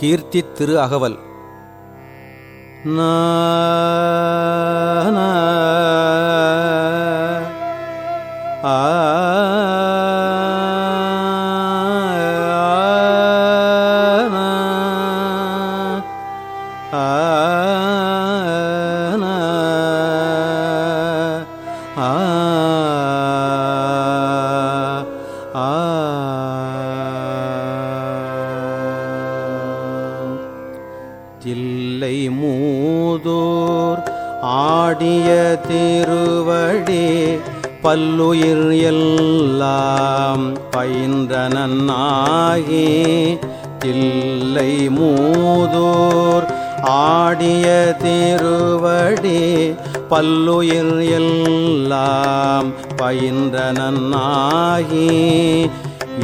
கீர்த்தி திரு அகவல். நா, பல்லுயிர் எல்லாம் பயின்றனாகி தில்லை மூதூர் ஆடிய திருவடி பல்லுயிர் எல்லாம் பயின்றனாகி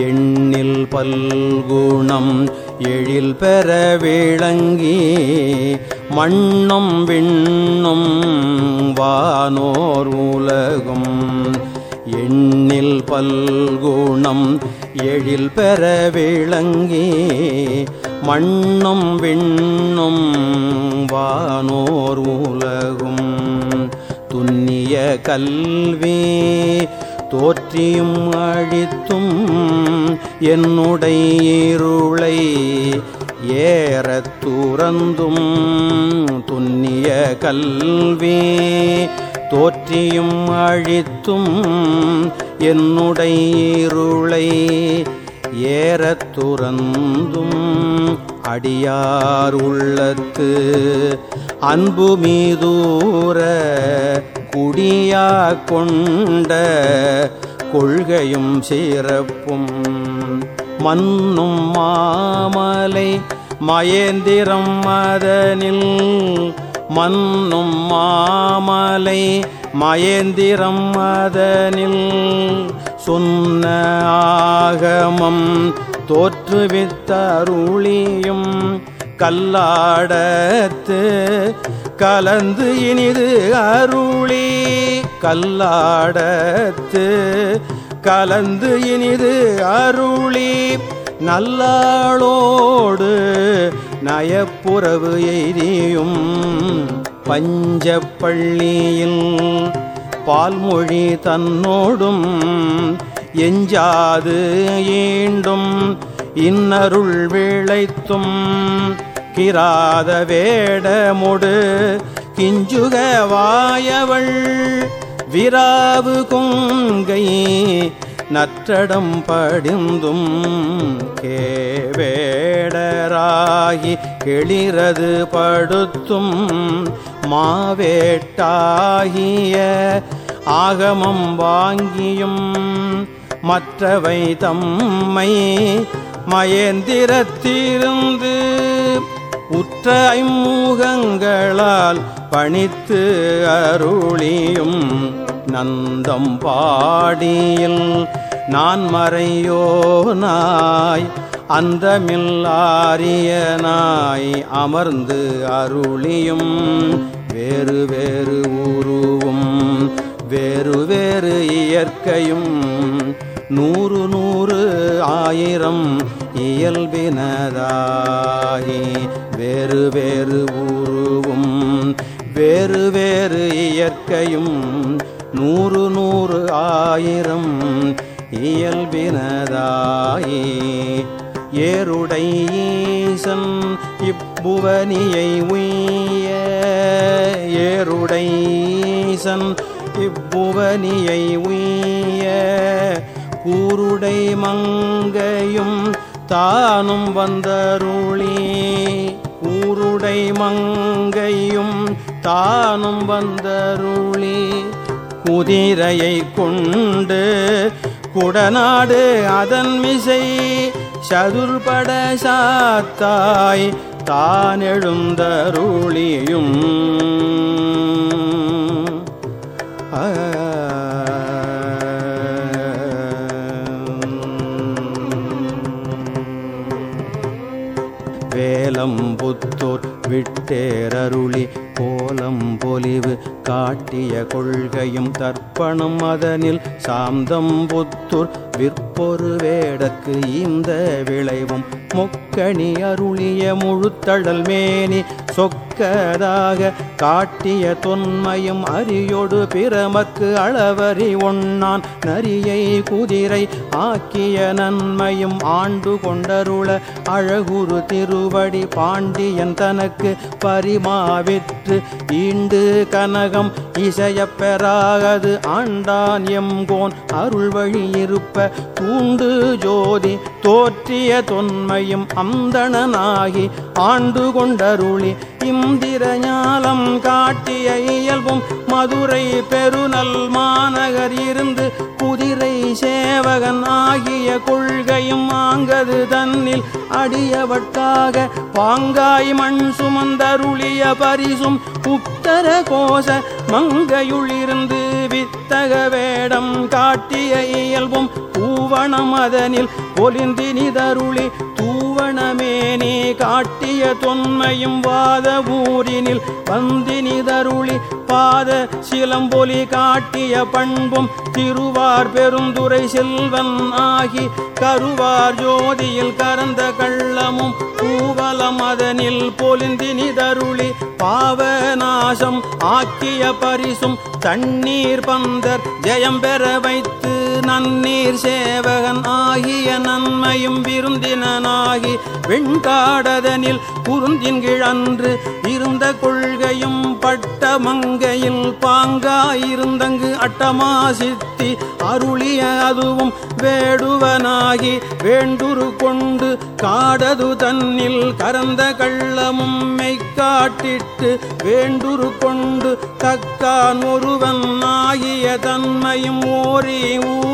எண்ணில் பல்குணம் எழில் பெற விளங்கி மண்ணும் விண்ணும் வானோர் உலகும். எண்ணில் பல்குணம் எழில் பெற விளங்கி மண்ணும் விண்ணும் வானோர் உலகும். துன்னிய கல்வி தோற்றியும் அழித்தும் என்னுடைய இருளை ஏறத் துறந்தும் துன்னிய கல்வி தோற்றியும் அழித்தும் என்னுடைய இருளை ஏறத் துறந்தும் அடியார் உள்ளத்து அன்பு மீதூர குடியா கொண்ட கொள்கையும் சிறப்பும் மண்ணும் மாமலை மயந்திரம் மதனில் மண்ணும் மாமலை மயந்திரம் மதனில் சொன்ன ஆகமம் தோற்றுவித்தருளியும் கல்லாடத்து கலந்து இனிது அருளி. கல்லாடத்து கலந்து இனிது அருளி. நல்லாளோடு நயப்புறவு எய்தியும் பஞ்சப்பள்ளியில் பால்மொழி தன்னோடும் எஞ்சாது ஈண்டும் இன்னருள் விளைத்தும் கிராத வேடமுடு கிஞ்சுக வாயவள் விராவு கொங்கை நற்றடம் படிந்தும் கேவேடராகி கிளிரது படுத்தும் மாவேட்டாகிய ஆகமம் வாங்கியும் மற்றவை தம்மை மயந்திரத்திருந்து உற்ற ஐமுகங்களால் பணித்து அருளியும் நந்தம் பாடியில் நான் மறையோனாய் அந்தமில்லாரியனாய் அமர்ந்து அருளியும் வேறு வேறு உருவும் வேறு வேறு இயற்கையும் நூறு நூறு ஆயிரம் இயல்பினதாகி வேறு வேறு ஊருவும் வேறு வேறு இயற்கையும் நூறு நூறு ஆயிரம் இயல்பினதாயி. ஏருடை ஈசன் இப்புவனியை உய்ய ஏருடை ஈசன் இப்புவனியை உய்ய. கூருடை மங்கையும் தானும் வந்தருளி ஊருடை மங்கையும் தானும் வந்தருளி குதிரையை கொண்டு குடநாடு அதன் மிசை சதுர்பட சாத்தாய் தான் எழுந்தருளியும் தேரருளி கோலம் பொலிவு காட்டிய கொள்கையும் தர்ப்பணம் அதனில் சாந்தம் புத்துர் விற்பொரு வேடக்கு இந்த விளைவும். முக்கணி அருளிய முழுத்தழல் மேனி சொக்கதாக காட்டிய தொன்மையும் அரியொடு பிரமக்கு அளவறி ஒண்ணான். நரியை குதிரை ஆக்கிய நன்மையும் ஆண்டு கொண்டருள அழகுரு திருவடி பாண்டியன் தனக்கு பரிமாவிற்று ஈண்டு கனகம் இசையப்பெறாகது ஆண்டான் எம்கோன் அருள் வழி இருப்ப தூண்டு ஜோதி தோற்றிய தொன்மையும் அந்தணனாகி ஆண்டு கொண்டருளி. இந்திர ஞாலம் காட்டிய இயல்பும் மதுரை பெருநல் மாநகர் இருந்து குதிரை சேவகன் ஆகிய கொள்கையும் ஆங்கது தன்னில் அடியவட்டாக பாங்காய் மண் சுமந்தருளிய பரிசும் உத்தர கோச மங்கையுளிருந்து வித்தக வேடம் காட்டிய இயல்பும் பூவணம் அதனில் காரணமே நீ காட்டிய தொன்மையும் வாத ஊரினில் பந்தினி தருளி பாத சிலம்பொலி காட்டிய பண்பும் திருவார் பெருந்துரை செல்வன் ஆகி கருவார் ஜோதியில் கரந்த கள்ளமும் பூவலம் அதனில் பொலிந்தினி தருளி பாவநாசம் ஆக்கிய பரிசும் தண்ணீர் பந்தர் ஜெயம் பெற வைத்து நன்னீர் சேவகன் ஆகிய நன்மையும் விருந்தினனாகி வெண்காடதனில் குருந்தின் கிழன்று இருந்த கொள்கையும் பட்ட மங்கையில் பாங்காயிருந்தங்கு அட்டமா சித்தி அருளிய அதுவும் வேடுவனாகி வேண்டுரு கொண்டு காடது தன்னில் கரந்த கள்ளமும் மெய்க்காட்டிட்டு வேண்டுரு கொண்டு தக்கான் ஒருவன் ஆகிய தன்மையும் ஓரி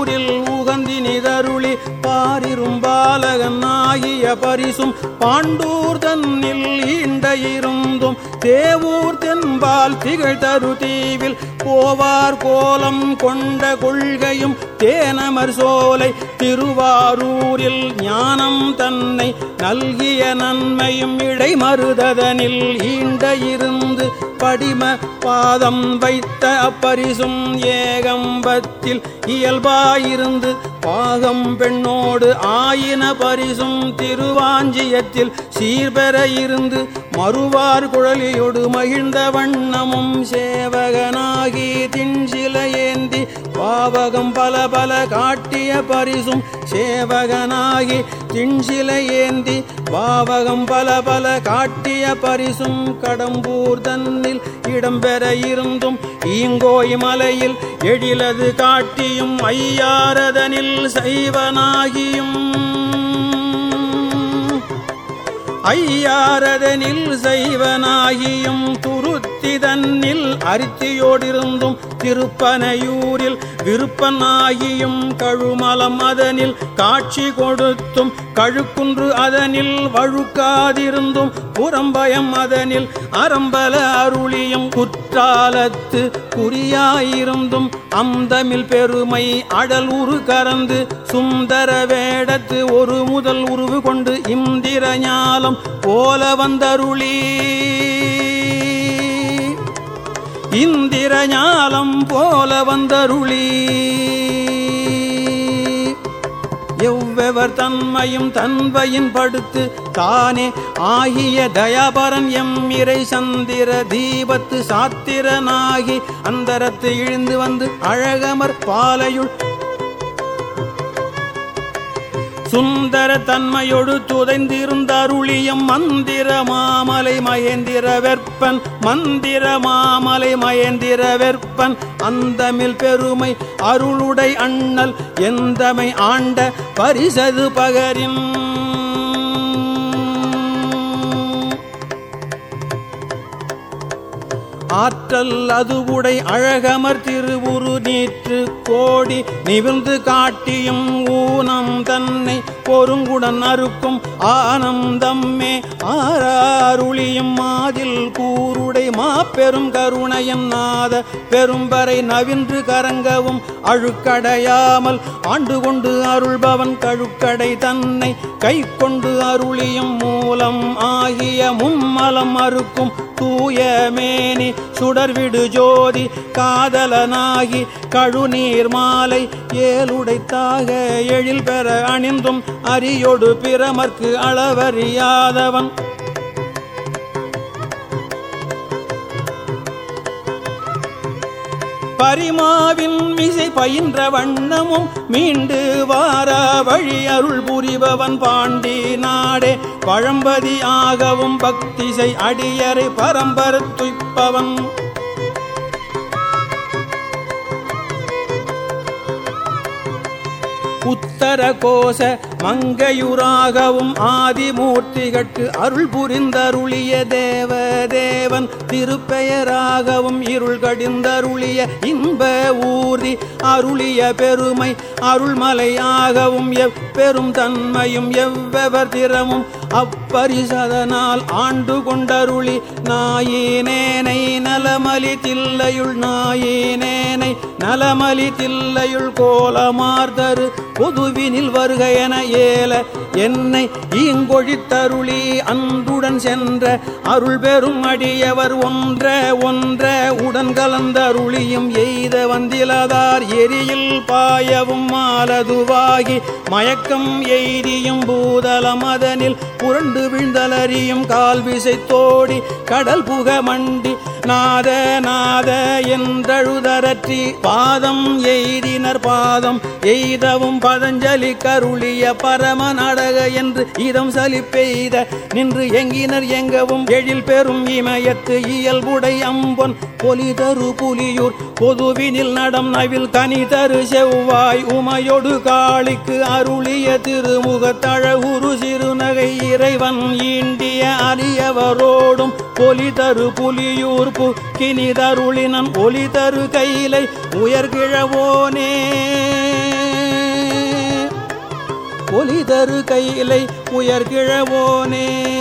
ஊரில் உகந்தினிதருளி பாரிரும் பாலகன் ஆகிய பரிசும் பாண்டூர் தன்னில் ஈண்ட இருந்தும் தேவூர் தென்பால் திகழ் தரு தீவில் போவார் கோலம் கொண்ட கொள்கையும் தேனமர் சோலை திருவாரூரில் ஞானம் தன்னை நல்கிய நன்மையும் இடைமருததனில் ஈண்ட இருந்து படிம பாதம் வைத்த அப்பரிசும் ஏகம்பத்தில் இயல்பாயிருந்து பாகம் பெண்ணோடு ஆயின பரிசும் திருவாஞ்சியத்தில் சீர்பெற இருந்து மறுவார் குழலியொடு மகிழ்ந்த வண்ணமும் சேவகனாகி தின்சில ஏந்தி பாவகம் பல பல காட்டிய பரிசும் சேவகனாகி திண்சிலை ஏந்தி பாவகம் பல பல காட்டிய பரிசும் கடம்பூர் தன்னில் இடம்பெற இருந்தும் ஈங்கோய் மலையில் எழிலது காட்டியும் ஐயாரதனில் சைவனாகியும். ஐயாரதனில் சைவனாகியும் தூ புத்தி தன்னில் அரித்தியோடிருந்தும் திருப்பனையூரில் விருப்பனாயியும் கழுமலம் அதனில் காட்சி கொடுத்தும் கழுக்குன்று அதனில் வழுக்காதிருந்தும் புறம்பயம் அதனில் அறம்பல அருளியும் குற்றாலத்து குறியாயிருந்தும் அந்தமில் பெருமை அடல் உரு கறந்து சுந்தர வேடத்து ஒரு முதல் உருவு கொண்டு இந்திர ஞாலம் போல வந்தருளி. இந்திரஞாலம் போல வந்தருளி. எவ்வெவர் தன்மையும் தன்வையின் படுத்து தானே ஆகிய தயாபரன் எம் இறை சந்திர தீபத்து சாத்திரனாகி அந்தரத்து இழுந்து வந்து அழகமர் பாலையுள் சுந்தர தன்மையொடு துதைந்திருந்த அருளியம் மந்திர மாமலை மயந்திர வெற்பன் மந்திர மாமலை மயந்திர வெற்பன். அந்தமில் பெருமை அருளுடை அண்ணல் எந்தமை ஆண்ட பரிசது பகரின் ஆற்றல் அதுவுடை அழகமர் திருவுரு நீற்று கோடி நிவிழ்ந்து காட்டியும் ஊனம் தன்னை பொருங்குடன் அறுக்கும் ஆனந்தம்மே ஆறாருளியும் மாதில் கூருடை பெரும் கருணையன் நாத பெரும்பறை நவின்று கரங்கவும் அழுக்கடையாமல் ஆண்டு கொண்டு அருள்பவன் கழுக்கடை தன்னை கை கொண்டு அருளியும் மூலம் ஆகிய மும்மலம் அறுக்கும் தூய மேனி சுடர்விடு ஜோதி காதலனாகி கழுநீர் மாலை ஏலுடைத்தாக எழில் பெற அணிந்தும் அரியொடு பிரமர்க்கு அளவறியாதவன். பரிமாவின் மிசை பயின்ற வண்ணமும் மீண்டு வார வழி அருள் புரிபவன் பாண்டி நாடே. பழம்பதி ஆகவும் பக்திசை அடியரை பரம்பரத் துய்ப்பவன். உத்தர கோஷ மங்கையுராகவும் ஆதிமூர்த்திகட்டு அருள் புரிந்தருளிய தேவதேவன் திருப்பெயராகவும் இருள் கடிந்தருளிய இன்ப ஊர்தி அருளிய பெருமை அருள்மலையாகவும் எப்பெரும் தன்மையும் எவ்வெவர் திறமும் அப்பரிசதனால் ஆண்டு கொண்டருளி நாயினேனை நலமலி தில்லையுள் நாயினேனை நலமலி தில்லையுள் கோலமார்தரு பொதுவினில் வருக என ஏல என்னை ஈங்கொழித்தருளி அன்புடன் சென்ற அருள் பெரும் அடியவர் ஒன்ற ஒன்ற உடன் கலந்தருளியும் எய்த வந்திலதார் எரியில் பாயவும் மாலதுவாகி மயக்கம் எய்தியும் பூதல மதனில் புரண்டு விழுந்தலறியும் கால்விசை தோடி கடல் புக மண்டி நாத நாத என்றழுதரற்றி பாதம் எய்தினர் பாதம். எய்தவும் பதஞ்சலி கருளிய பரம நாடக என்று இதம் சலி பெய்த நின்று எங்கினர் எங்கவும் எழில் பெறும் இமயத்து இயல்புடை அம்பன் பொலிதரு புலியூர் பொதுவினில் நடம் நவில் கனி தரு செவ்வாய் உமையொடு காளிக்கு அருளிய திருமுகத்தழகுரு சிறுநகை இறைவன் ஈண்டிய அரியவரோடும் பொலிதரு புலியூர் புக்கினிதருளினன் ஒளி தரு கையிலை உயர்கிழவோனே. ஒளி தரு கையிலை உயர்கிழவோனே.